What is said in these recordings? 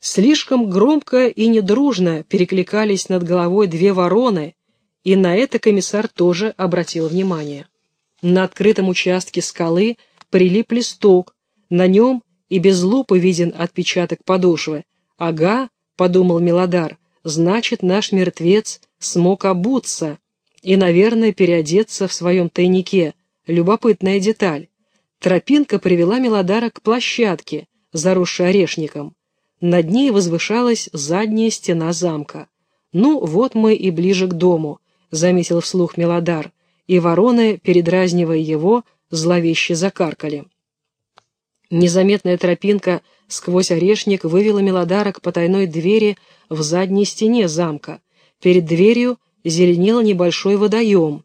Слишком громко и недружно перекликались над головой две вороны, и на это комиссар тоже обратил внимание. На открытом участке скалы прилип листок, на нем и без лупы виден отпечаток подошвы. «Ага», — подумал Милодар, — «значит, наш мертвец смог обуться и, наверное, переодеться в своем тайнике. Любопытная деталь». Тропинка привела Милодара к площадке, заросшей орешником. Над ней возвышалась задняя стена замка. «Ну, вот мы и ближе к дому», — заметил вслух Милодар, и вороны, передразнивая его, зловеще закаркали. Незаметная тропинка сквозь орешник вывела Милодара к потайной двери в задней стене замка. Перед дверью зеленел небольшой водоем,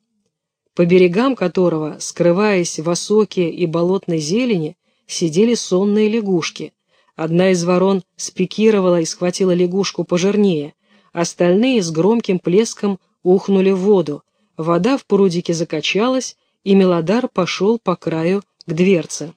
по берегам которого, скрываясь в осоке и болотной зелени, сидели сонные лягушки — Одна из ворон спикировала и схватила лягушку пожирнее, остальные с громким плеском ухнули в воду. Вода в прудике закачалась, и Мелодар пошел по краю к дверце.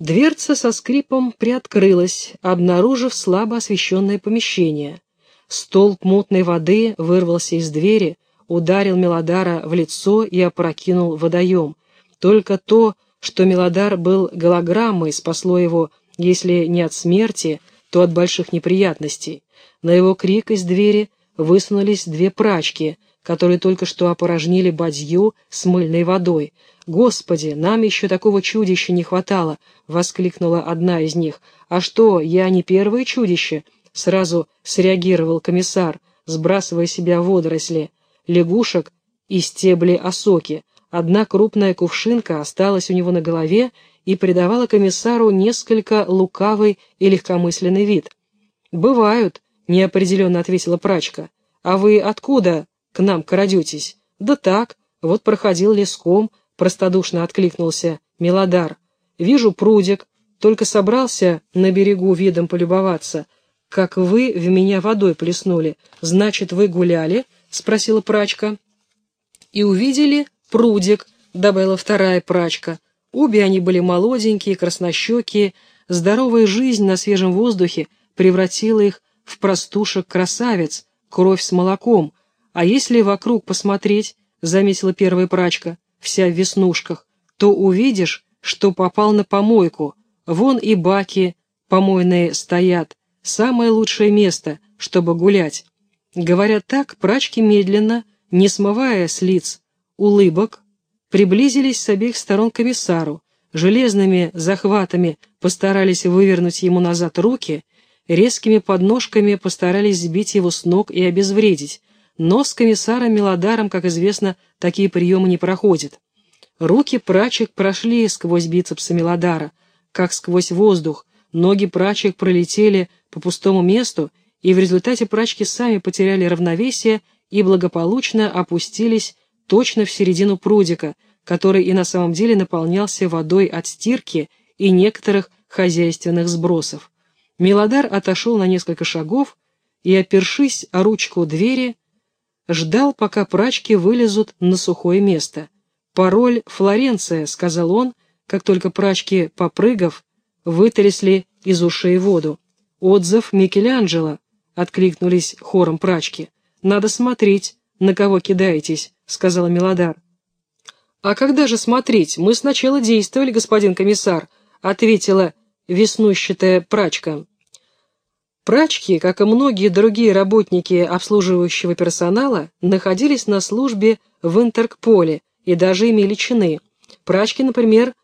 Дверца со скрипом приоткрылась, обнаружив слабо освещенное помещение. Столб мутной воды вырвался из двери, ударил Мелодара в лицо и опрокинул водоем. Только то, что Мелодар был голограммой, спасло его если не от смерти, то от больших неприятностей. На его крик из двери высунулись две прачки, которые только что опорожнили бадью с мыльной водой. «Господи, нам еще такого чудища не хватало!» — воскликнула одна из них. «А что, я не первое чудище?» — сразу среагировал комиссар, сбрасывая себя водоросли, лягушек и стебли осоки. Одна крупная кувшинка осталась у него на голове, и придавала комиссару несколько лукавый и легкомысленный вид. «Бывают», — неопределенно ответила прачка. «А вы откуда к нам крадетесь?» «Да так, вот проходил леском», — простодушно откликнулся Милодар. «Вижу прудик, только собрался на берегу видом полюбоваться. Как вы в меня водой плеснули, значит, вы гуляли?» — спросила прачка. «И увидели прудик», — добавила вторая прачка. Обе они были молоденькие, краснощекие, здоровая жизнь на свежем воздухе превратила их в простушек-красавец, кровь с молоком, а если вокруг посмотреть, заметила первая прачка, вся в веснушках, то увидишь, что попал на помойку, вон и баки помойные стоят, самое лучшее место, чтобы гулять. Говорят так, прачки медленно, не смывая с лиц улыбок, приблизились с обеих сторон к комиссару, железными захватами постарались вывернуть ему назад руки, резкими подножками постарались сбить его с ног и обезвредить, но с комиссаром Мелодаром, как известно, такие приемы не проходят. Руки прачек прошли сквозь бицепсы Мелодара, как сквозь воздух, ноги прачек пролетели по пустому месту, и в результате прачки сами потеряли равновесие и благополучно опустились точно в середину прудика, который и на самом деле наполнялся водой от стирки и некоторых хозяйственных сбросов. Милодар отошел на несколько шагов и, опершись о ручку двери, ждал, пока прачки вылезут на сухое место. «Пароль Флоренция», — сказал он, как только прачки, попрыгав, вытрясли из ушей воду. «Отзыв Микеланджело», — откликнулись хором прачки. «Надо смотреть, на кого кидаетесь», — сказала Милодар. «А когда же смотреть? Мы сначала действовали, господин комиссар», — ответила веснущатая прачка. Прачки, как и многие другие работники обслуживающего персонала, находились на службе в Интеркполе и даже имели чины. Прачки, например,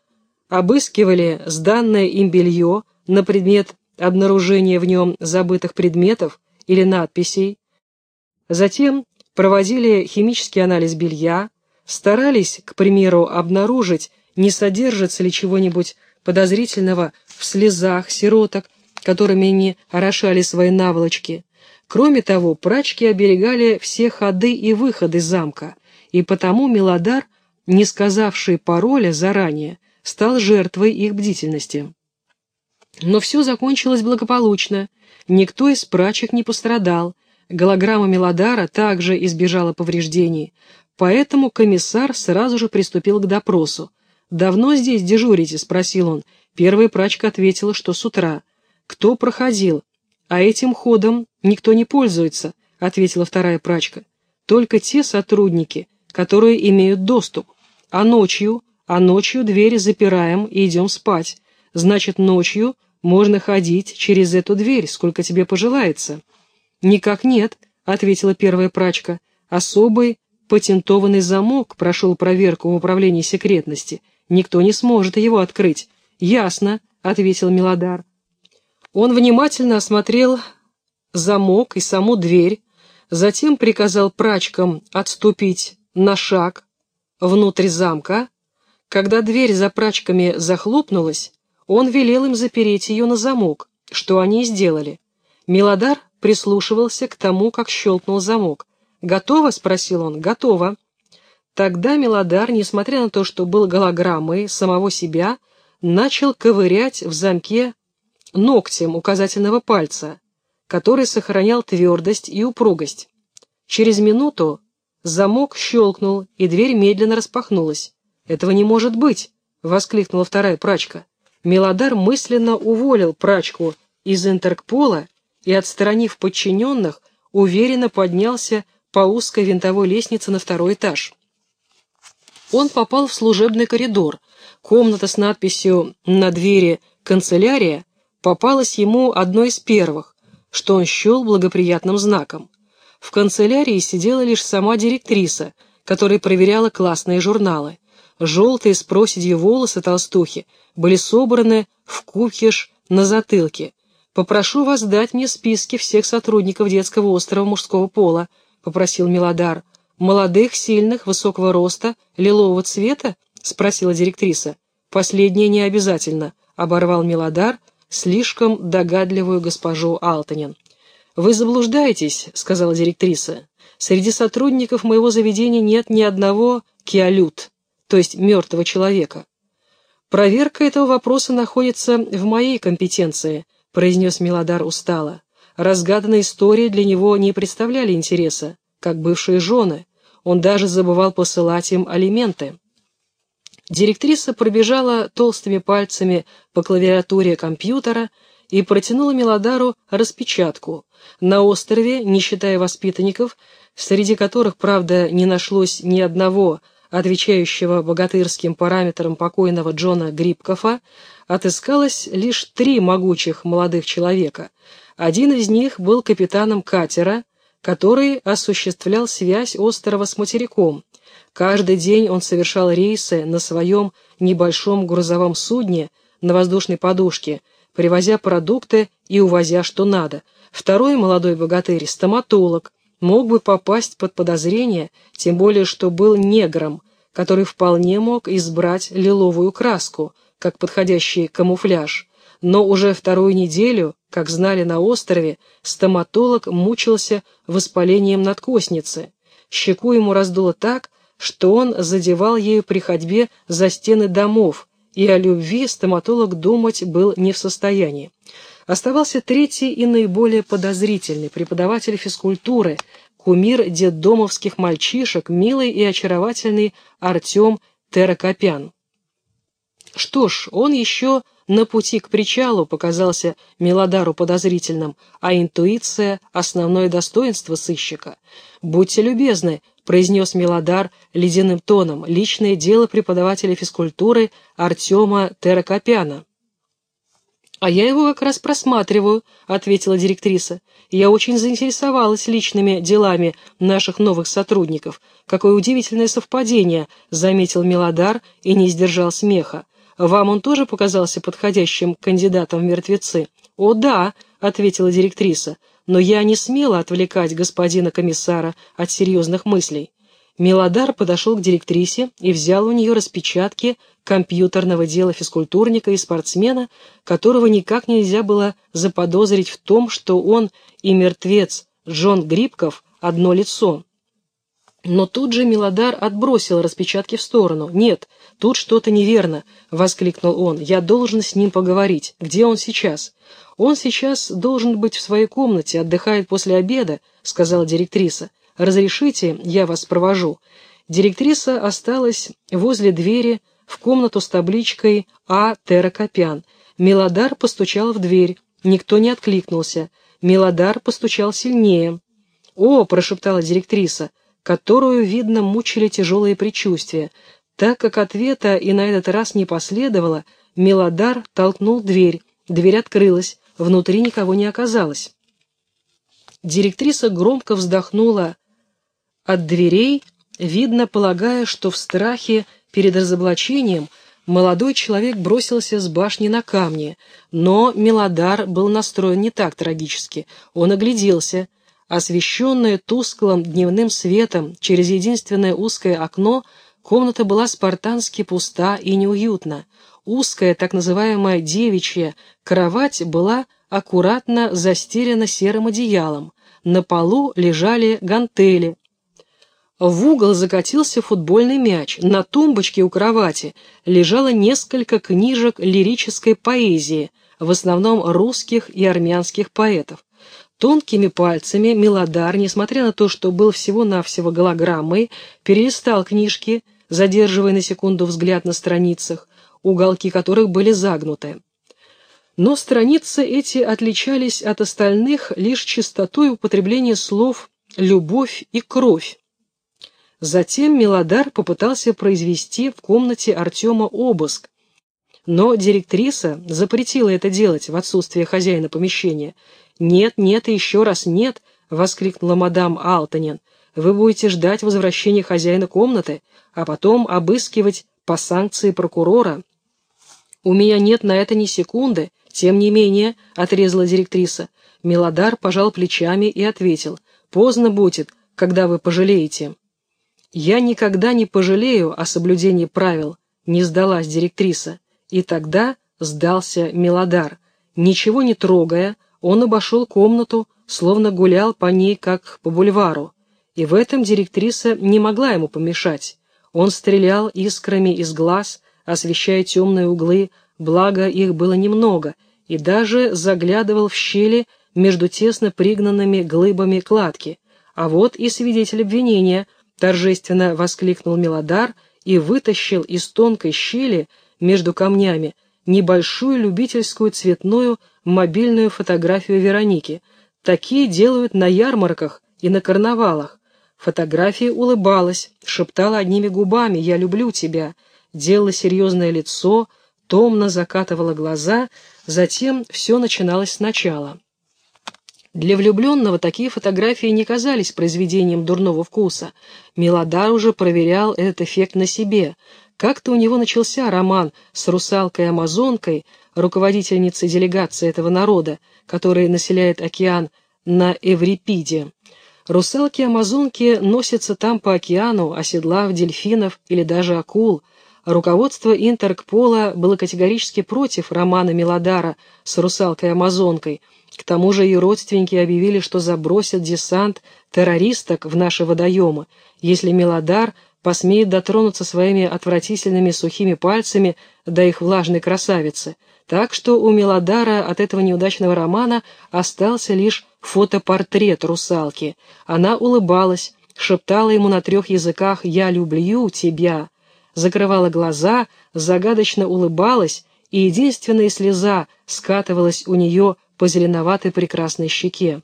обыскивали сданное им белье на предмет обнаружения в нем забытых предметов или надписей, затем проводили химический анализ белья, старались, к примеру, обнаружить, не содержится ли чего-нибудь подозрительного в слезах сироток, которыми они орошали свои наволочки. Кроме того, прачки оберегали все ходы и выходы замка, и потому Мелодар, не сказавший пароля заранее, стал жертвой их бдительности. Но все закончилось благополучно, никто из прачек не пострадал, Голограмма Мелодара также избежала повреждений, поэтому комиссар сразу же приступил к допросу. «Давно здесь дежурите?» — спросил он. Первая прачка ответила, что с утра. «Кто проходил?» «А этим ходом никто не пользуется», — ответила вторая прачка. «Только те сотрудники, которые имеют доступ. А ночью, а ночью двери запираем и идем спать. Значит, ночью можно ходить через эту дверь, сколько тебе пожелается». «Никак нет», — ответила первая прачка. «Особый патентованный замок прошел проверку в управлении секретности. Никто не сможет его открыть». «Ясно», — ответил Милодар. Он внимательно осмотрел замок и саму дверь, затем приказал прачкам отступить на шаг внутрь замка. Когда дверь за прачками захлопнулась, он велел им запереть ее на замок, что они и сделали. Милодар прислушивался к тому, как щелкнул замок. «Готово?» — спросил он. «Готово». Тогда Милодар, несмотря на то, что был голограммой самого себя, начал ковырять в замке ногтем указательного пальца, который сохранял твердость и упругость. Через минуту замок щелкнул, и дверь медленно распахнулась. «Этого не может быть!» — воскликнула вторая прачка. Мелодар мысленно уволил прачку из Интеркпола и, отстранив подчиненных, уверенно поднялся по узкой винтовой лестнице на второй этаж. Он попал в служебный коридор. Комната с надписью на двери «Канцелярия» попалась ему одной из первых, что он счел благоприятным знаком. В канцелярии сидела лишь сама директриса, которая проверяла классные журналы. Желтые с проседью волосы толстухи были собраны в кукиш на затылке. «Попрошу вас дать мне списки всех сотрудников детского острова мужского пола», — попросил Милодар. «Молодых, сильных, высокого роста, лилового цвета?» — спросила директриса. «Последнее не обязательно», — оборвал Милодар, — слишком догадливую госпожу Алтанин. «Вы заблуждаетесь», — сказала директриса. «Среди сотрудников моего заведения нет ни одного киалют, то есть мертвого человека». «Проверка этого вопроса находится в моей компетенции», — произнес Милодар устало. Разгаданные истории для него не представляли интереса, как бывшие жены. Он даже забывал посылать им алименты. Директриса пробежала толстыми пальцами по клавиатуре компьютера и протянула Мелодару распечатку. На острове, не считая воспитанников, среди которых, правда, не нашлось ни одного отвечающего богатырским параметрам покойного Джона Грибкофа, отыскалось лишь три могучих молодых человека. Один из них был капитаном катера, который осуществлял связь острова с материком, Каждый день он совершал рейсы на своем небольшом грузовом судне на воздушной подушке, привозя продукты и увозя что надо. Второй молодой богатырь, стоматолог, мог бы попасть под подозрение, тем более что был негром, который вполне мог избрать лиловую краску, как подходящий камуфляж. Но уже вторую неделю, как знали на острове, стоматолог мучился воспалением надкосницы. Щеку ему раздуло так, что он задевал ею при ходьбе за стены домов, и о любви стоматолог думать был не в состоянии. Оставался третий и наиболее подозрительный преподаватель физкультуры, кумир детдомовских мальчишек, милый и очаровательный Артем Теракопян. Что ж, он еще на пути к причалу показался Мелодару подозрительным, а интуиция — основное достоинство сыщика. «Будьте любезны», — произнес Мелодар ледяным тоном, личное дело преподавателя физкультуры Артема Теракопяна. «А я его как раз просматриваю», — ответила директриса. «Я очень заинтересовалась личными делами наших новых сотрудников. Какое удивительное совпадение», — заметил Мелодар и не сдержал смеха. «Вам он тоже показался подходящим кандидатом в мертвецы?» «О, да», — ответила директриса но я не смела отвлекать господина комиссара от серьезных мыслей. Мелодар подошел к директрисе и взял у нее распечатки компьютерного дела физкультурника и спортсмена, которого никак нельзя было заподозрить в том, что он и мертвец Джон Грибков одно лицо. Но тут же Мелодар отбросил распечатки в сторону. «Нет, тут что-то неверно», — воскликнул он. «Я должен с ним поговорить. Где он сейчас?» «Он сейчас должен быть в своей комнате, отдыхает после обеда», — сказала директриса. «Разрешите, я вас провожу». Директриса осталась возле двери в комнату с табличкой «А. Терракопян». Мелодар постучал в дверь. Никто не откликнулся. Мелодар постучал сильнее. «О!» — прошептала директриса, которую, видно, мучили тяжелые предчувствия. Так как ответа и на этот раз не последовало, Мелодар толкнул дверь. Дверь открылась, внутри никого не оказалось. Директриса громко вздохнула от дверей, видно, полагая, что в страхе перед разоблачением молодой человек бросился с башни на камни, но Мелодар был настроен не так трагически. Он огляделся. Освещенная тусклым дневным светом через единственное узкое окно, комната была спартански пуста и неуютна. Узкая, так называемая девичья, кровать была аккуратно застелена серым одеялом. На полу лежали гантели, в угол закатился футбольный мяч. На тумбочке у кровати лежало несколько книжек лирической поэзии, в основном русских и армянских поэтов. Тонкими пальцами Милодар, несмотря на то, что был всего-навсего голограммой, перелистал книжки, задерживая на секунду взгляд на страницах, уголки которых были загнуты. Но страницы эти отличались от остальных лишь чистотой употребления слов «любовь» и «кровь». Затем Милодар попытался произвести в комнате Артема обыск, но директриса запретила это делать в отсутствие хозяина помещения. «Нет, нет и еще раз нет!» — воскликнула мадам Алтанин. «Вы будете ждать возвращения хозяина комнаты, а потом обыскивать по санкции прокурора». «У меня нет на это ни секунды, тем не менее», — отрезала директриса. Милодар пожал плечами и ответил. «Поздно будет, когда вы пожалеете». «Я никогда не пожалею о соблюдении правил», — не сдалась директриса. И тогда сдался Мелодар. Ничего не трогая, он обошел комнату, словно гулял по ней, как по бульвару. И в этом директриса не могла ему помешать. Он стрелял искрами из глаз, освещая темные углы, благо их было немного, и даже заглядывал в щели между тесно пригнанными глыбами кладки. А вот и свидетель обвинения, торжественно воскликнул Милодар и вытащил из тонкой щели между камнями небольшую любительскую цветную мобильную фотографию Вероники. Такие делают на ярмарках и на карнавалах. Фотография улыбалась, шептала одними губами «Я люблю тебя», делала серьезное лицо, томно закатывала глаза, затем все начиналось сначала. Для влюбленного такие фотографии не казались произведением дурного вкуса. Мелодар уже проверял этот эффект на себе. Как-то у него начался роман с русалкой-амазонкой, руководительницей делегации этого народа, который населяет океан на Эврипиде. Русалки-амазонки носятся там по океану, оседлав дельфинов или даже акул. Руководство Интеркпола было категорически против романа Мелодара с русалкой-амазонкой – к тому же ее родственники объявили, что забросят десант террористок в наши водоемы, если Мелодар посмеет дотронуться своими отвратительными сухими пальцами до их влажной красавицы. Так что у Мелодара от этого неудачного романа остался лишь фотопортрет русалки. Она улыбалась, шептала ему на трех языках «Я люблю тебя», закрывала глаза, загадочно улыбалась, и единственная слеза скатывалась у нее по зеленоватой прекрасной щеке.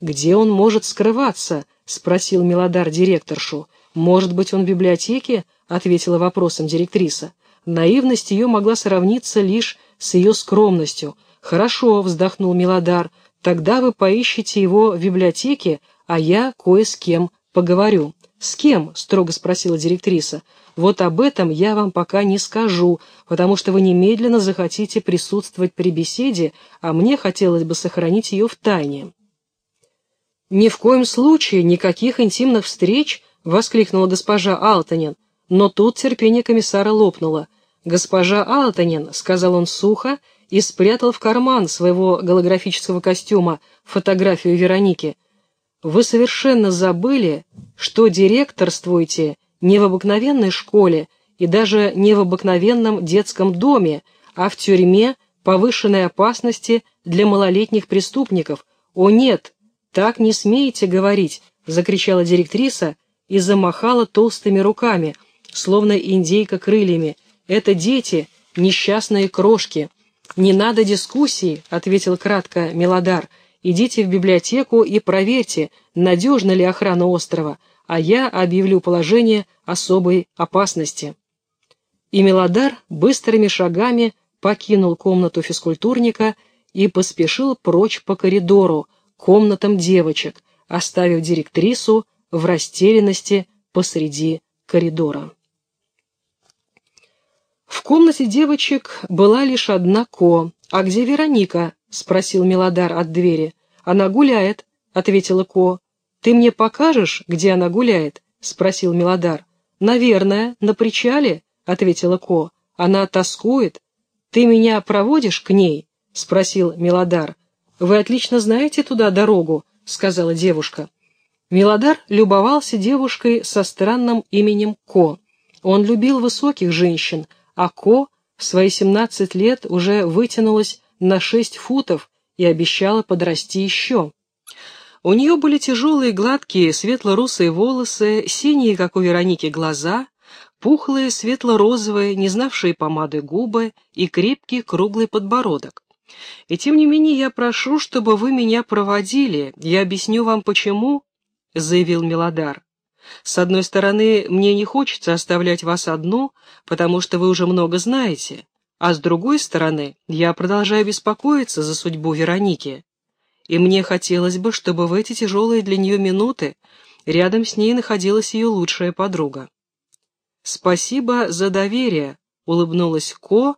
«Где он может скрываться?» — спросил Мелодар директоршу. «Может быть, он в библиотеке?» — ответила вопросом директриса. Наивность ее могла сравниться лишь с ее скромностью. «Хорошо», — вздохнул Мелодар, — «тогда вы поищите его в библиотеке, а я кое с кем поговорю». «С кем?» — строго спросила директриса. Вот об этом я вам пока не скажу, потому что вы немедленно захотите присутствовать при беседе, а мне хотелось бы сохранить ее в тайне». «Ни в коем случае никаких интимных встреч!» — воскликнула госпожа Алтанин. Но тут терпение комиссара лопнуло. «Госпожа Алтанин», — сказал он сухо, и спрятал в карман своего голографического костюма фотографию Вероники. «Вы совершенно забыли, что директорствуете не в обыкновенной школе и даже не в обыкновенном детском доме, а в тюрьме повышенной опасности для малолетних преступников. «О нет, так не смеете говорить!» — закричала директриса и замахала толстыми руками, словно индейка крыльями. «Это дети, несчастные крошки. «Не надо дискуссии», — ответил кратко Мелодар. «Идите в библиотеку и проверьте, надежна ли охрана острова, а я объявлю положение особой опасности». И Мелодар быстрыми шагами покинул комнату физкультурника и поспешил прочь по коридору, комнатам девочек, оставив директрису в растерянности посреди коридора. В комнате девочек была лишь одна Ко. «А где Вероника?» — спросил Мелодар от двери. «Она гуляет», — ответила Ко. «Ты мне покажешь, где она гуляет?» — спросил Мелодар. «Наверное, на причале», — ответила Ко. «Она тоскует. Ты меня проводишь к ней?» — спросил Мелодар. «Вы отлично знаете туда дорогу», — сказала девушка. Мелодар любовался девушкой со странным именем Ко. Он любил высоких женщин, а Ко в свои 17 лет уже вытянулась на 6 футов и обещала подрасти еще. У нее были тяжелые гладкие светло-русые волосы, синие, как у Вероники, глаза, пухлые светло-розовые, не знавшие помады губы и крепкий круглый подбородок. И тем не менее я прошу, чтобы вы меня проводили, я объясню вам почему, — заявил Мелодар. С одной стороны, мне не хочется оставлять вас одну, потому что вы уже много знаете, а с другой стороны, я продолжаю беспокоиться за судьбу Вероники. И мне хотелось бы, чтобы в эти тяжелые для нее минуты рядом с ней находилась ее лучшая подруга. «Спасибо за доверие», — улыбнулась Ко,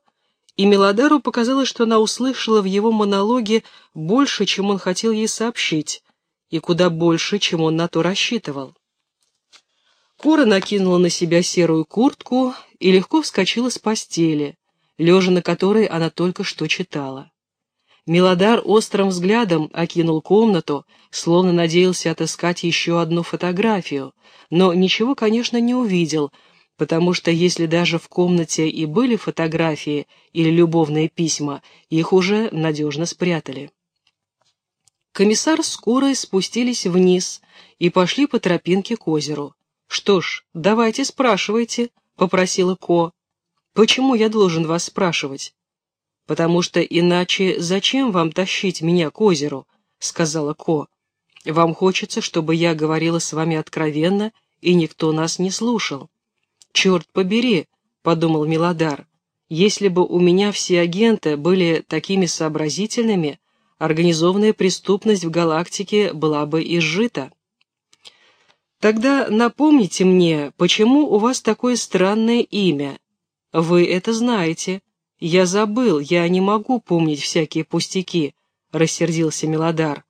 и Мелодару показалось, что она услышала в его монологе больше, чем он хотел ей сообщить, и куда больше, чем он на то рассчитывал. Кора накинула на себя серую куртку и легко вскочила с постели, лежа на которой она только что читала. Милодар острым взглядом окинул комнату, словно надеялся отыскать еще одну фотографию, но ничего, конечно, не увидел, потому что если даже в комнате и были фотографии или любовные письма, их уже надежно спрятали. Комиссар с Курой спустились вниз и пошли по тропинке к озеру. «Что ж, давайте спрашивайте», — попросила Ко. «Почему я должен вас спрашивать?» «Потому что иначе зачем вам тащить меня к озеру?» — сказала Ко. «Вам хочется, чтобы я говорила с вами откровенно, и никто нас не слушал». «Черт побери», — подумал Милодар, «если бы у меня все агенты были такими сообразительными, организованная преступность в галактике была бы изжита». Тогда напомните мне, почему у вас такое странное имя? Вы это знаете. Я забыл, я не могу помнить всякие пустяки, рассердился Мелодар.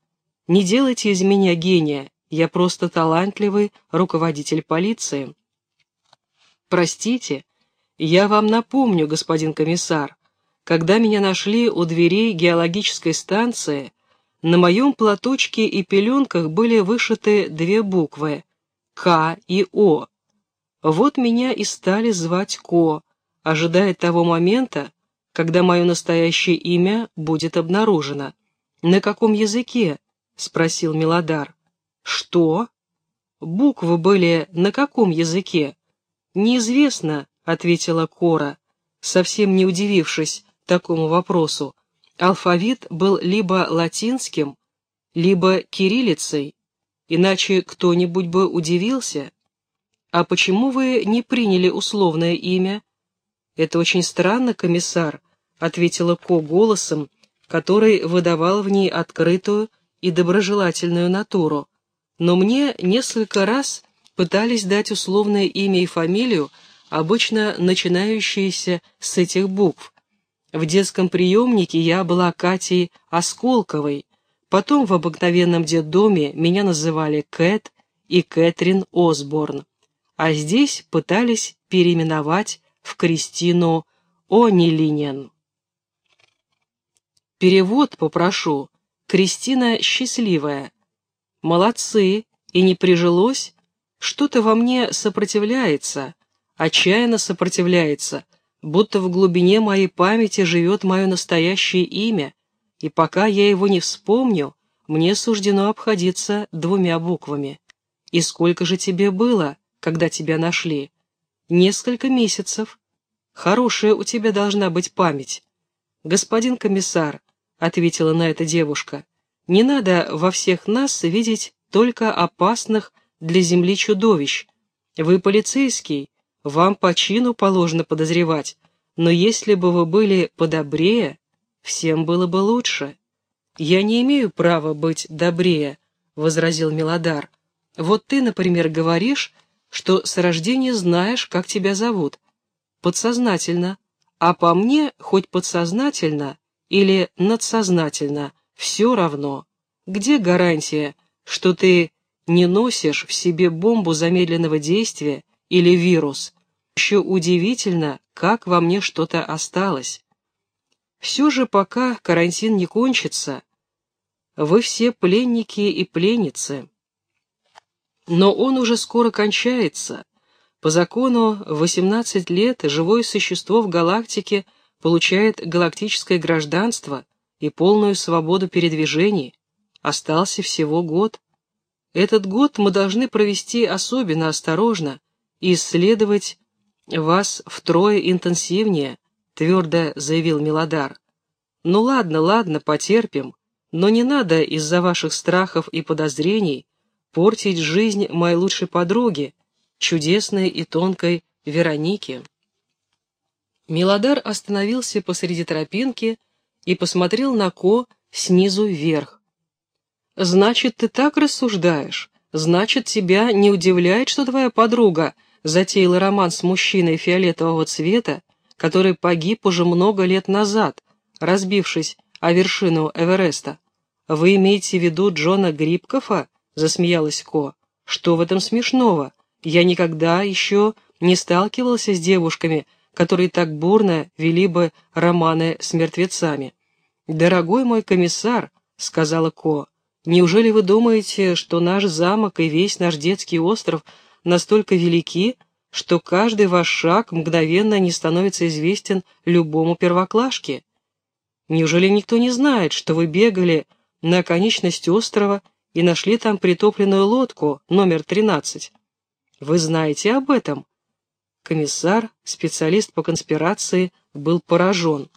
Не делайте из меня гения, я просто талантливый руководитель полиции. Простите, я вам напомню, господин комиссар, когда меня нашли у дверей геологической станции, на моем платочке и пеленках были вышиты две буквы к и О. Вот меня и стали звать Ко, ожидая того момента, когда мое настоящее имя будет обнаружено. «На каком языке?» — спросил Милодар. «Что?» «Буквы были на каком языке?» «Неизвестно», — ответила Кора, совсем не удивившись такому вопросу. Алфавит был либо латинским, либо кириллицей, иначе кто-нибудь бы удивился. А почему вы не приняли условное имя? Это очень странно, комиссар, ответила Ко голосом, который выдавал в ней открытую и доброжелательную натуру. Но мне несколько раз пытались дать условное имя и фамилию, обычно начинающиеся с этих букв. В детском приемнике я была Катей Осколковой, Потом в обыкновенном детдоме меня называли Кэт и Кэтрин Осборн, а здесь пытались переименовать в Кристину Онилинен. Перевод попрошу. Кристина счастливая. Молодцы, и не прижилось. Что-то во мне сопротивляется, отчаянно сопротивляется, будто в глубине моей памяти живет мое настоящее имя, и пока я его не вспомню, мне суждено обходиться двумя буквами. И сколько же тебе было, когда тебя нашли? Несколько месяцев. Хорошая у тебя должна быть память. «Господин комиссар», — ответила на это девушка, — «не надо во всех нас видеть только опасных для земли чудовищ. Вы полицейский, вам по чину положено подозревать, но если бы вы были подобрее, всем было бы лучше». «Я не имею права быть добрее», — возразил Милодар. «Вот ты, например, говоришь, что с рождения знаешь, как тебя зовут. Подсознательно. А по мне, хоть подсознательно или надсознательно, все равно. Где гарантия, что ты не носишь в себе бомбу замедленного действия или вирус? Еще удивительно, как во мне что-то осталось. Все же пока карантин не кончится, вы все пленники и пленницы. Но он уже скоро кончается. По закону 18 лет живое существо в галактике получает галактическое гражданство и полную свободу передвижений. Остался всего год. Этот год мы должны провести особенно осторожно и исследовать вас втрое интенсивнее, твердо заявил Милодар. Ну ладно, ладно, потерпим. Но не надо из-за ваших страхов и подозрений портить жизнь моей лучшей подруги, чудесной и тонкой Вероники. Милодар остановился посреди тропинки и посмотрел на Ко снизу вверх. «Значит, ты так рассуждаешь? Значит, тебя не удивляет, что твоя подруга затеяла роман с мужчиной фиолетового цвета, который погиб уже много лет назад, разбившись а вершину Эвереста. Вы имеете в виду Джона Грибкофа? Засмеялась Ко. Что в этом смешного? Я никогда еще не сталкивался с девушками, которые так бурно вели бы романы с мертвецами. «Дорогой мой комиссар», — сказала Ко, — «неужели вы думаете, что наш замок и весь наш детский остров настолько велики, что каждый ваш шаг мгновенно не становится известен любому первоклашке? Неужели никто не знает, что вы бегали на конечность острова и нашли там притопленную лодку номер 13? Вы знаете об этом?» Комиссар, специалист по конспирации, был поражен.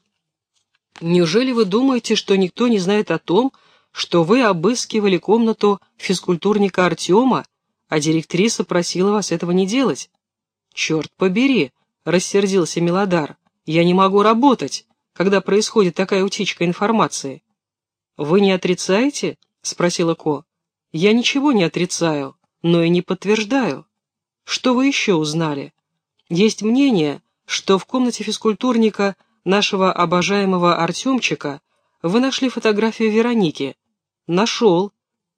«Неужели вы думаете, что никто не знает о том, что вы обыскивали комнату физкультурника Артема, а директриса просила вас этого не делать?» «Черт побери!» — рассердился Милодар. «Я не могу работать когда происходит такая утечка информации. «Вы не отрицаете?» — спросила Ко. «Я ничего не отрицаю, но и не подтверждаю. Что вы еще узнали? Есть мнение, что в комнате физкультурника нашего обожаемого Артемчика вы нашли фотографию Вероники. Нашел.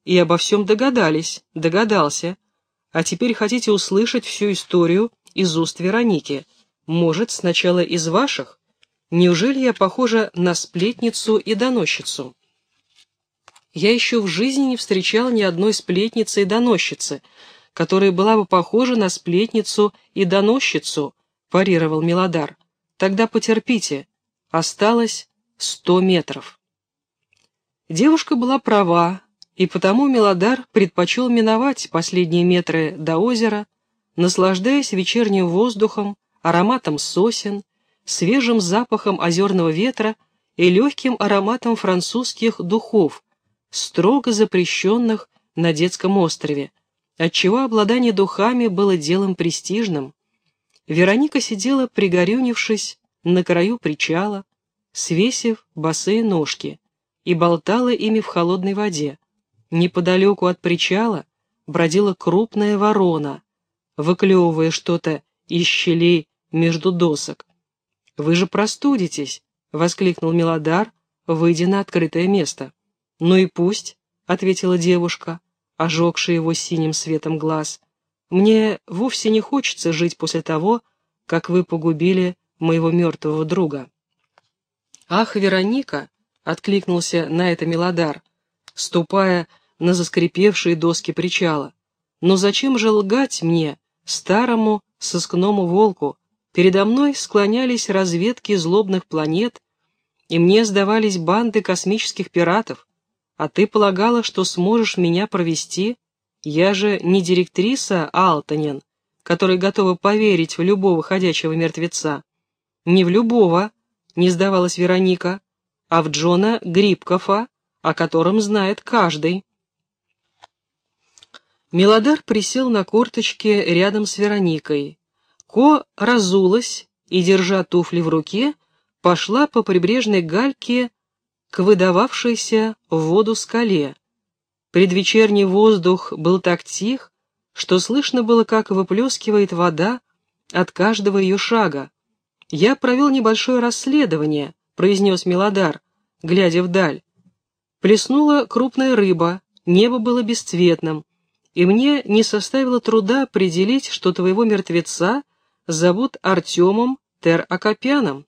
И обо всем догадались, догадался. А теперь хотите услышать всю историю из уст Вероники. Может, сначала из ваших?» Неужели я похожа на сплетницу и доносчицу? Я еще в жизни не встречал ни одной сплетницы и доносчицы, которая была бы похожа на сплетницу и доносчицу, парировал Милодар. Тогда потерпите. Осталось сто метров. Девушка была права, и потому Милодар предпочел миновать последние метры до озера, наслаждаясь вечерним воздухом, ароматом сосен, свежим запахом озерного ветра и легким ароматом французских духов, строго запрещенных на детском острове, отчего обладание духами было делом престижным. Вероника сидела, пригорюнившись, на краю причала, свесив босые ножки, и болтала ими в холодной воде. Неподалеку от причала бродила крупная ворона, выклевывая что-то из щелей между досок. «Вы же простудитесь!» — воскликнул Милодар, выйдя на открытое место. «Ну и пусть», — ответила девушка, ожегшая его синим светом глаз. «Мне вовсе не хочется жить после того, как вы погубили моего мертвого друга». «Ах, Вероника!» — откликнулся на это Милодар, ступая на заскрипевшие доски причала. «Но зачем же лгать мне, старому сыскному волку, Передо мной склонялись разведки злобных планет, и мне сдавались банды космических пиратов, а ты полагала, что сможешь меня провести? Я же не директриса Алтанин, которая готова поверить в любого ходячего мертвеца. Не в любого, — не сдавалась Вероника, — «а в Джона Грибкова, о котором знает каждый». Мелодар присел на корточки рядом с Вероникой. Ко разулась и, держа туфли в руке, пошла по прибрежной гальке к выдававшейся в воду скале. Предвечерний воздух был так тих, что слышно было, как выплескивает вода от каждого ее шага. «Я провел небольшое расследование», — произнес Мелодар, глядя вдаль. Плеснула крупная рыба, небо было бесцветным, и мне не составило труда определить, что твоего мертвеца зовут Артемом Тер-Акопяном.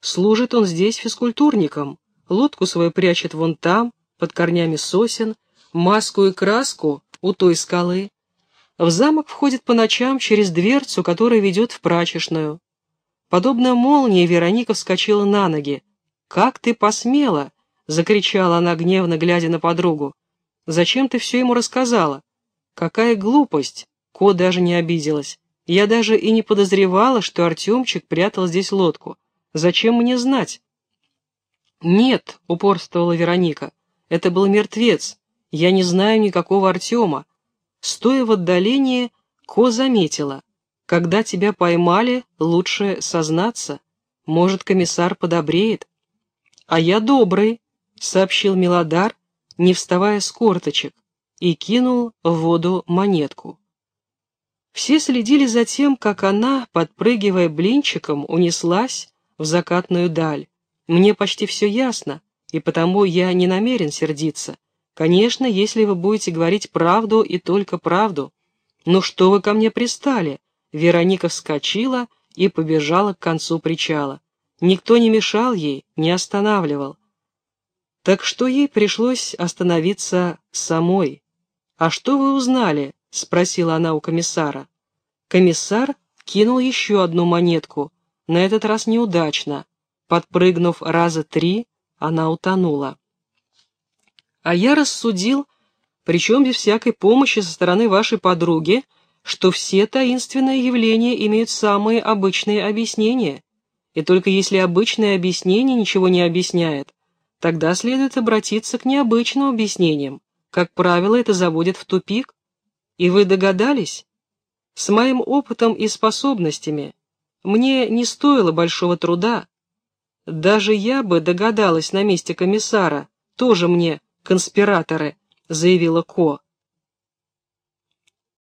Служит он здесь физкультурником, лодку свою прячет вон там, под корнями сосен, маску и краску у той скалы. В замок входит по ночам через дверцу, которая ведет в прачечную. Подобно молнии Вероника вскочила на ноги. «Как ты посмела?» — закричала она гневно, глядя на подругу. «Зачем ты все ему рассказала?» Какая глупость! Ко даже не обиделась. Я даже и не подозревала, что Артемчик прятал здесь лодку. Зачем мне знать? Нет, упорствовала Вероника. Это был мертвец. Я не знаю никакого Артема. Стоя в отдалении, Ко заметила. Когда тебя поймали, лучше сознаться. Может, комиссар подобреет. А я добрый, сообщил Милодар, не вставая с корточек и кинул в воду монетку. Все следили за тем, как она, подпрыгивая блинчиком, унеслась в закатную даль. Мне почти все ясно, и потому я не намерен сердиться. Конечно, если вы будете говорить правду и только правду. Ну что вы ко мне пристали? Вероника вскочила и побежала к концу причала. Никто не мешал ей, не останавливал. Так что ей пришлось остановиться самой. «А что вы узнали?» — спросила она у комиссара. Комиссар кинул еще одну монетку, на этот раз неудачно. Подпрыгнув раза три, она утонула. А я рассудил, причем без всякой помощи со стороны вашей подруги, что все таинственные явления имеют самые обычные объяснения. И только если обычное объяснение ничего не объясняет, тогда следует обратиться к необычным объяснениям. Как правило, это заводит в тупик. И вы догадались? С моим опытом и способностями мне не стоило большого труда. Даже я бы догадалась на месте комиссара, тоже мне конспираторы, заявила Ко.